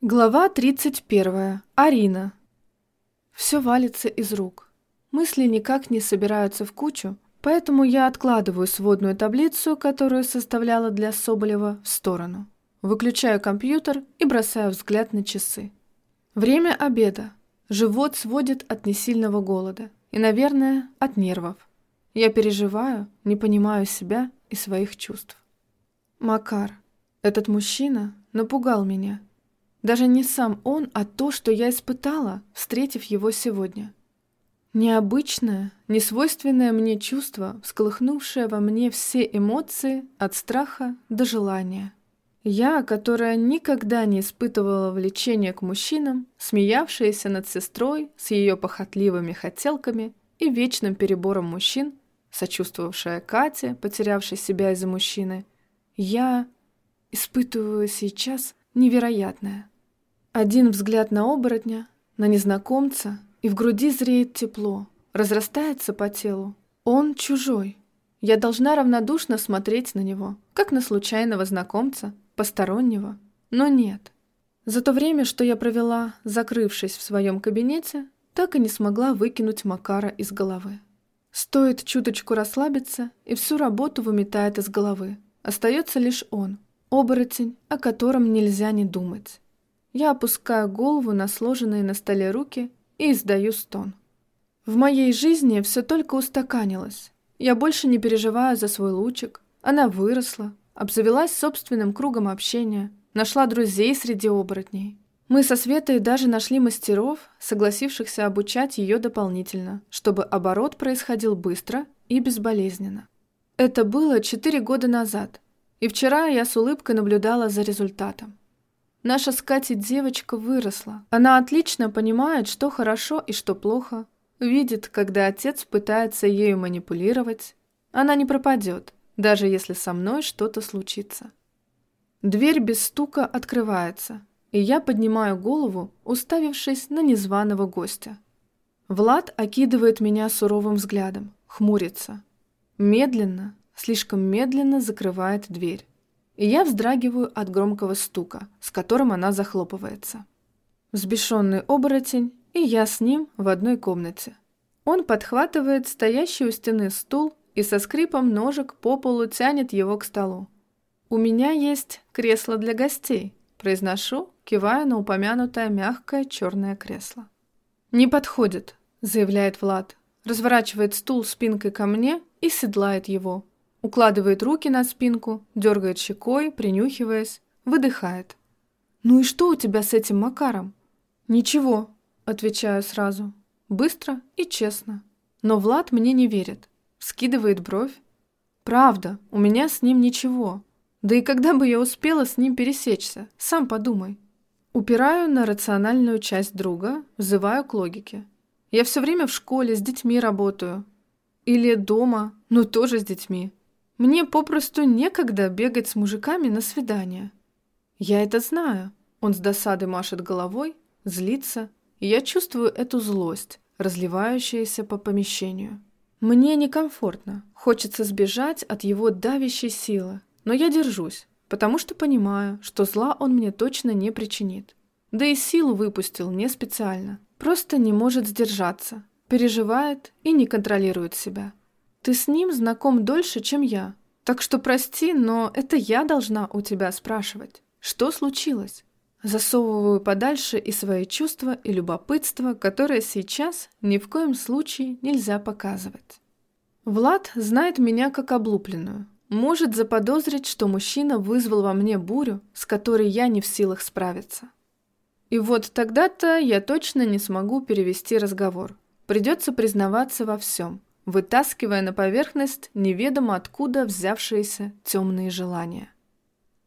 Глава 31. Арина. Все валится из рук. Мысли никак не собираются в кучу, поэтому я откладываю сводную таблицу, которую составляла для Соболева, в сторону. Выключаю компьютер и бросаю взгляд на часы. Время обеда. Живот сводит от несильного голода и, наверное, от нервов. Я переживаю, не понимаю себя и своих чувств. Макар. Этот мужчина напугал меня – даже не сам он, а то, что я испытала, встретив его сегодня. Необычное, несвойственное мне чувство, всколыхнувшее во мне все эмоции от страха до желания. Я, которая никогда не испытывала влечения к мужчинам, смеявшаяся над сестрой с ее похотливыми хотелками и вечным перебором мужчин, сочувствовавшая Кате, потерявшей себя из-за мужчины, я испытываю сейчас невероятное. Один взгляд на оборотня, на незнакомца, и в груди зреет тепло, разрастается по телу. Он чужой. Я должна равнодушно смотреть на него, как на случайного знакомца, постороннего. Но нет. За то время, что я провела, закрывшись в своем кабинете, так и не смогла выкинуть Макара из головы. Стоит чуточку расслабиться, и всю работу выметает из головы. Остается лишь он, Оборотень, о котором нельзя не думать. Я опускаю голову на сложенные на столе руки и издаю стон. В моей жизни все только устаканилось. Я больше не переживаю за свой лучик. Она выросла, обзавелась собственным кругом общения, нашла друзей среди оборотней. Мы со Светой даже нашли мастеров, согласившихся обучать ее дополнительно, чтобы оборот происходил быстро и безболезненно. Это было четыре года назад, и вчера я с улыбкой наблюдала за результатом. Наша с Катей девочка выросла. Она отлично понимает, что хорошо и что плохо. Видит, когда отец пытается ею манипулировать. Она не пропадет, даже если со мной что-то случится. Дверь без стука открывается, и я поднимаю голову, уставившись на незваного гостя. Влад окидывает меня суровым взглядом, хмурится. Медленно, слишком медленно закрывает дверь. И я вздрагиваю от громкого стука, с которым она захлопывается. Взбешенный оборотень, и я с ним в одной комнате. Он подхватывает стоящий у стены стул и со скрипом ножек по полу тянет его к столу. «У меня есть кресло для гостей», – произношу, кивая на упомянутое мягкое черное кресло. «Не подходит», – заявляет Влад, разворачивает стул спинкой ко мне и седлает его, Укладывает руки на спинку, дергает щекой, принюхиваясь, выдыхает. «Ну и что у тебя с этим Макаром?» «Ничего», — отвечаю сразу. Быстро и честно. Но Влад мне не верит. Скидывает бровь. «Правда, у меня с ним ничего. Да и когда бы я успела с ним пересечься? Сам подумай». Упираю на рациональную часть друга, взываю к логике. Я все время в школе с детьми работаю. Или дома, но тоже с детьми. Мне попросту некогда бегать с мужиками на свидания. Я это знаю. Он с досады машет головой, злится, и я чувствую эту злость, разливающуюся по помещению. Мне некомфортно, хочется сбежать от его давящей силы, но я держусь, потому что понимаю, что зла он мне точно не причинит. Да и силу выпустил не специально, просто не может сдержаться, переживает и не контролирует себя. Ты с ним знаком дольше, чем я. Так что прости, но это я должна у тебя спрашивать. Что случилось? Засовываю подальше и свои чувства, и любопытство, которое сейчас ни в коем случае нельзя показывать. Влад знает меня как облупленную. Может заподозрить, что мужчина вызвал во мне бурю, с которой я не в силах справиться. И вот тогда-то я точно не смогу перевести разговор. Придется признаваться во всем вытаскивая на поверхность неведомо откуда взявшиеся темные желания.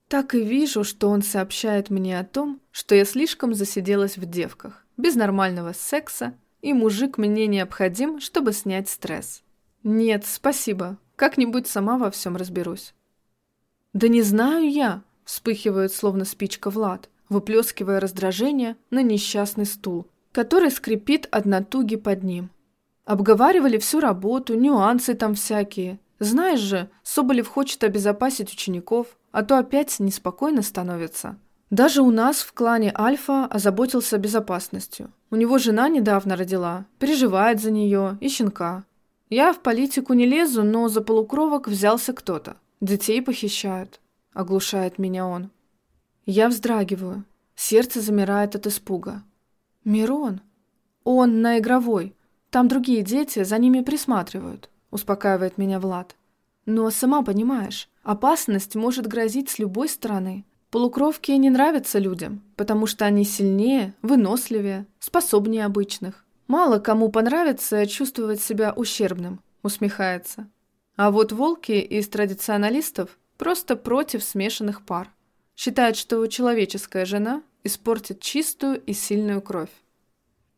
Так и вижу, что он сообщает мне о том, что я слишком засиделась в девках, без нормального секса, и мужик мне необходим, чтобы снять стресс. Нет, спасибо, как-нибудь сама во всем разберусь. Да не знаю я, вспыхивает словно спичка Влад, выплескивая раздражение на несчастный стул, который скрипит от натуги под ним. Обговаривали всю работу, нюансы там всякие. Знаешь же, Соболев хочет обезопасить учеников, а то опять неспокойно становится. Даже у нас в клане Альфа озаботился безопасностью. У него жена недавно родила, переживает за нее и щенка. Я в политику не лезу, но за полукровок взялся кто-то. Детей похищают. Оглушает меня он. Я вздрагиваю. Сердце замирает от испуга. Мирон. Он на игровой. Там другие дети за ними присматривают. Успокаивает меня Влад. Но сама понимаешь, опасность может грозить с любой стороны. Полукровки не нравятся людям, потому что они сильнее, выносливее, способнее обычных. Мало кому понравится чувствовать себя ущербным, усмехается. А вот волки из традиционалистов просто против смешанных пар. Считают, что человеческая жена испортит чистую и сильную кровь.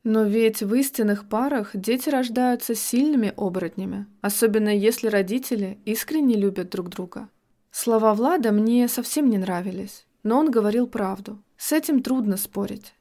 Но ведь в истинных парах дети рождаются сильными оборотнями, особенно если родители искренне любят друг друга. Слова Влада мне совсем не нравились, но он говорил правду. С этим трудно спорить.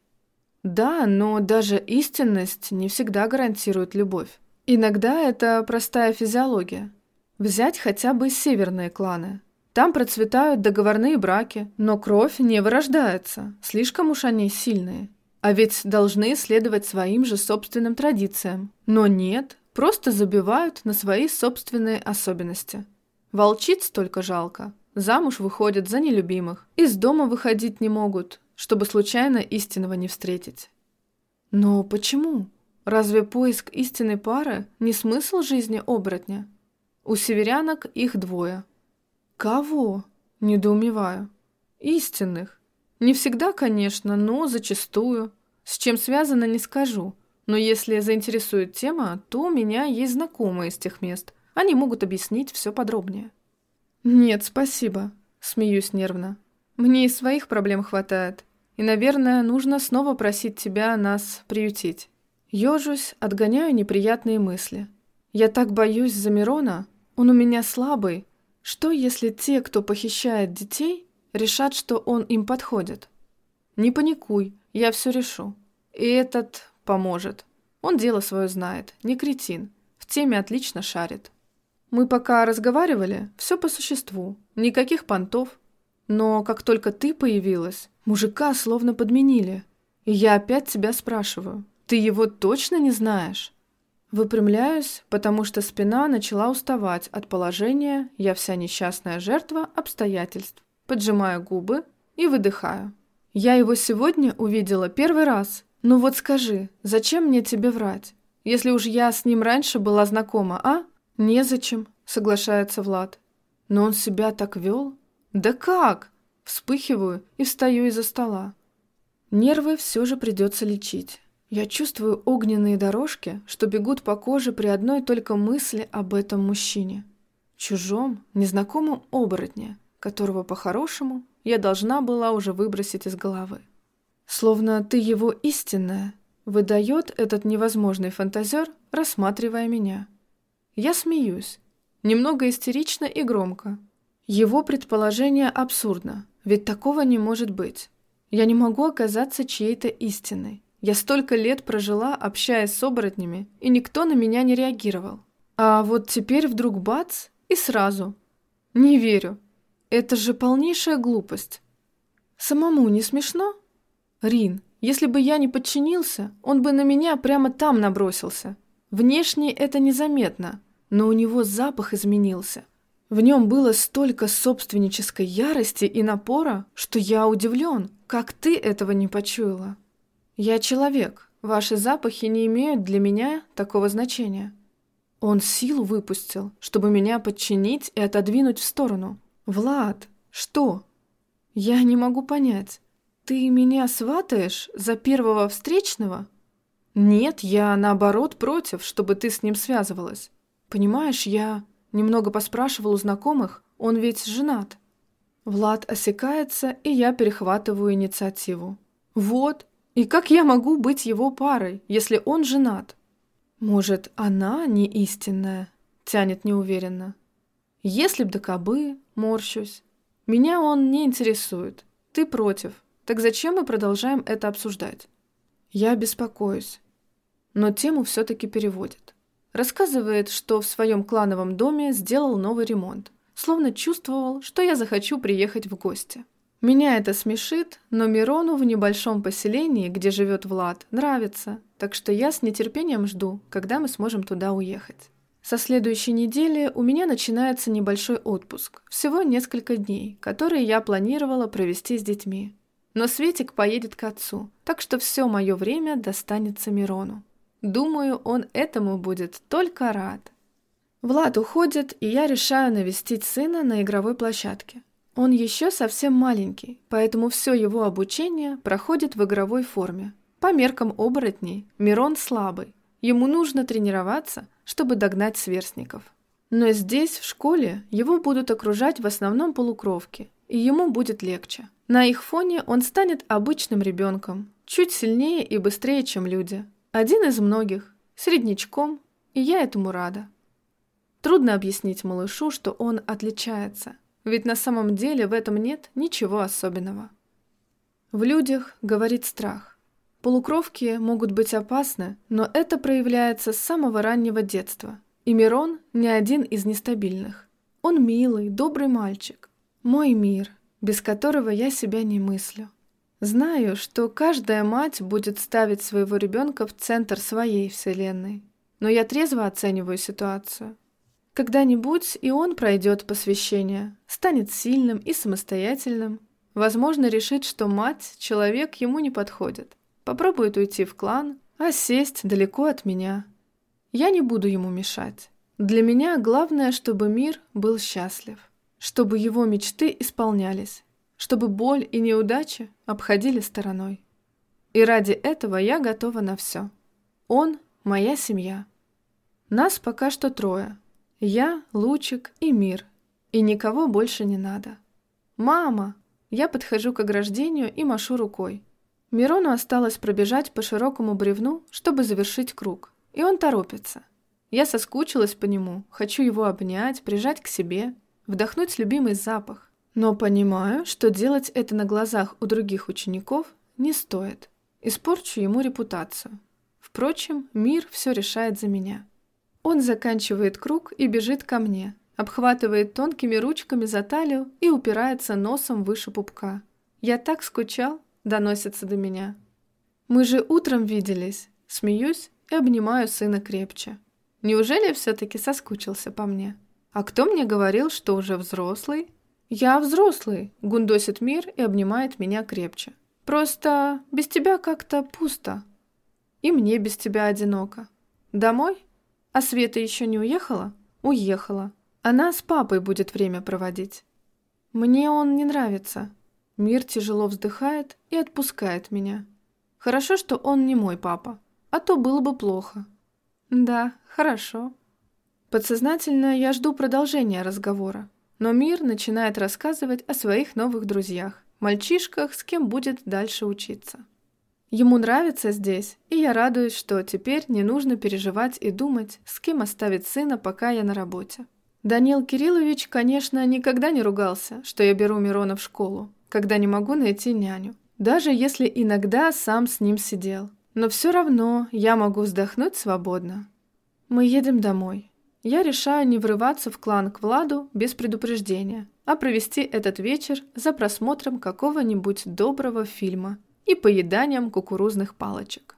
Да, но даже истинность не всегда гарантирует любовь. Иногда это простая физиология. Взять хотя бы северные кланы. Там процветают договорные браки, но кровь не вырождается, слишком уж они сильные. А ведь должны следовать своим же собственным традициям. Но нет, просто забивают на свои собственные особенности. Волчиц только жалко. Замуж выходят за нелюбимых. Из дома выходить не могут, чтобы случайно истинного не встретить. Но почему? Разве поиск истинной пары не смысл жизни оборотня? У северянок их двое. Кого? Недоумеваю. Истинных. Не всегда, конечно, но зачастую. С чем связано, не скажу. Но если заинтересует тема, то у меня есть знакомые из тех мест – они могут объяснить все подробнее. «Нет, спасибо», — смеюсь нервно. «Мне и своих проблем хватает. И, наверное, нужно снова просить тебя нас приютить». Ёжусь, отгоняю неприятные мысли. Я так боюсь за Мирона, он у меня слабый. Что, если те, кто похищает детей, решат, что он им подходит? Не паникуй, я все решу. И этот поможет. Он дело свое знает, не кретин. В теме отлично шарит. Мы пока разговаривали, все по существу, никаких понтов. Но как только ты появилась, мужика словно подменили. И я опять тебя спрашиваю, ты его точно не знаешь? Выпрямляюсь, потому что спина начала уставать от положения «я вся несчастная жертва обстоятельств». Поджимаю губы и выдыхаю. Я его сегодня увидела первый раз. Ну вот скажи, зачем мне тебе врать? Если уж я с ним раньше была знакома, а? «Незачем», — соглашается Влад. «Но он себя так вел?» «Да как?» Вспыхиваю и встаю из-за стола. Нервы все же придется лечить. Я чувствую огненные дорожки, что бегут по коже при одной только мысли об этом мужчине. Чужом, незнакомом оборотне, которого по-хорошему я должна была уже выбросить из головы. Словно ты его истинная, выдает этот невозможный фантазер, рассматривая меня. Я смеюсь. Немного истерично и громко. Его предположение абсурдно, ведь такого не может быть. Я не могу оказаться чьей-то истиной. Я столько лет прожила, общаясь с оборотнями, и никто на меня не реагировал. А вот теперь вдруг бац, и сразу. Не верю. Это же полнейшая глупость. Самому не смешно? Рин, если бы я не подчинился, он бы на меня прямо там набросился. Внешне это незаметно, но у него запах изменился. В нем было столько собственнической ярости и напора, что я удивлен, как ты этого не почуяла. Я человек, ваши запахи не имеют для меня такого значения. Он силу выпустил, чтобы меня подчинить и отодвинуть в сторону. Влад, что? Я не могу понять. Ты меня сватаешь за первого встречного? «Нет, я наоборот против, чтобы ты с ним связывалась. Понимаешь, я немного поспрашивал у знакомых, он ведь женат». Влад осекается, и я перехватываю инициативу. «Вот, и как я могу быть его парой, если он женат?» «Может, она не истинная?» — тянет неуверенно. «Если б да кобы, морщусь. Меня он не интересует. Ты против. Так зачем мы продолжаем это обсуждать?» Я беспокоюсь но тему все-таки переводит. Рассказывает, что в своем клановом доме сделал новый ремонт, словно чувствовал, что я захочу приехать в гости. Меня это смешит, но Мирону в небольшом поселении, где живет Влад, нравится, так что я с нетерпением жду, когда мы сможем туда уехать. Со следующей недели у меня начинается небольшой отпуск, всего несколько дней, которые я планировала провести с детьми. Но Светик поедет к отцу, так что все мое время достанется Мирону. Думаю, он этому будет только рад. Влад уходит, и я решаю навестить сына на игровой площадке. Он еще совсем маленький, поэтому все его обучение проходит в игровой форме. По меркам оборотней, Мирон слабый. Ему нужно тренироваться, чтобы догнать сверстников. Но здесь, в школе, его будут окружать в основном полукровки, и ему будет легче. На их фоне он станет обычным ребенком, чуть сильнее и быстрее, чем люди. Один из многих, среднячком, и я этому рада. Трудно объяснить малышу, что он отличается, ведь на самом деле в этом нет ничего особенного. В людях говорит страх. Полукровки могут быть опасны, но это проявляется с самого раннего детства. И Мирон не один из нестабильных. Он милый, добрый мальчик. Мой мир, без которого я себя не мыслю. Знаю, что каждая мать будет ставить своего ребенка в центр своей вселенной. Но я трезво оцениваю ситуацию. Когда-нибудь и он пройдет посвящение, станет сильным и самостоятельным. Возможно, решит, что мать, человек ему не подходит. Попробует уйти в клан, а сесть далеко от меня. Я не буду ему мешать. Для меня главное, чтобы мир был счастлив, чтобы его мечты исполнялись, чтобы боль и неудачи обходили стороной. И ради этого я готова на все. Он – моя семья. Нас пока что трое – я, Лучик и Мир. И никого больше не надо. «Мама!» Я подхожу к ограждению и машу рукой. Мирону осталось пробежать по широкому бревну, чтобы завершить круг. И он торопится. Я соскучилась по нему, хочу его обнять, прижать к себе, вдохнуть любимый запах. Но понимаю, что делать это на глазах у других учеников не стоит. Испорчу ему репутацию. Впрочем, мир все решает за меня. Он заканчивает круг и бежит ко мне, обхватывает тонкими ручками за талию и упирается носом выше пупка. «Я так скучал», — доносится до меня. «Мы же утром виделись», — смеюсь и обнимаю сына крепче. Неужели все-таки соскучился по мне? А кто мне говорил, что уже взрослый? Я взрослый, гундосит мир и обнимает меня крепче. Просто без тебя как-то пусто. И мне без тебя одиноко. Домой? А Света еще не уехала? Уехала. Она с папой будет время проводить. Мне он не нравится. Мир тяжело вздыхает и отпускает меня. Хорошо, что он не мой папа, а то было бы плохо. Да, хорошо. Подсознательно я жду продолжения разговора, но Мир начинает рассказывать о своих новых друзьях, мальчишках, с кем будет дальше учиться. Ему нравится здесь, и я радуюсь, что теперь не нужно переживать и думать, с кем оставить сына, пока я на работе. Данил Кириллович, конечно, никогда не ругался, что я беру Мирона в школу, когда не могу найти няню. Даже если иногда сам с ним сидел. Но все равно я могу вздохнуть свободно. Мы едем домой. Я решаю не врываться в клан к Владу без предупреждения, а провести этот вечер за просмотром какого-нибудь доброго фильма и поеданием кукурузных палочек.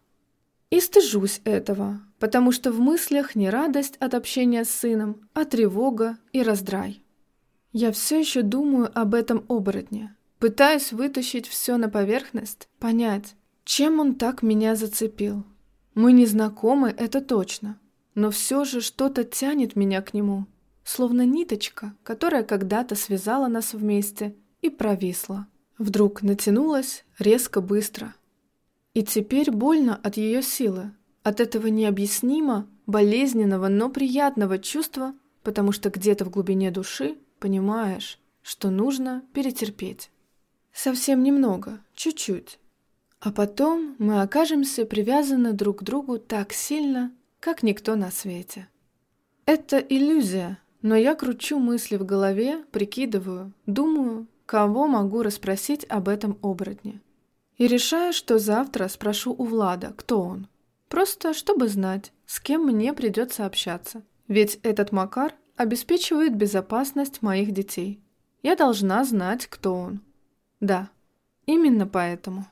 И стыжусь этого, потому что в мыслях не радость от общения с сыном, а тревога и раздрай. Я все еще думаю об этом оборотне, пытаюсь вытащить все на поверхность, понять, чем он так меня зацепил. Мы не знакомы, это точно, но все же что-то тянет меня к нему, словно ниточка, которая когда-то связала нас вместе и провисла. Вдруг натянулась резко быстро. И теперь больно от ее силы, от этого необъяснимо, болезненного, но приятного чувства, потому что где-то в глубине души понимаешь, что нужно перетерпеть. Совсем немного, чуть-чуть. А потом мы окажемся привязаны друг к другу так сильно, как никто на свете. Это иллюзия, но я кручу мысли в голове, прикидываю, думаю, кого могу расспросить об этом оборотне. И решаю, что завтра спрошу у Влада, кто он. Просто чтобы знать, с кем мне придется общаться. Ведь этот Макар обеспечивает безопасность моих детей. Я должна знать, кто он. Да, именно поэтому.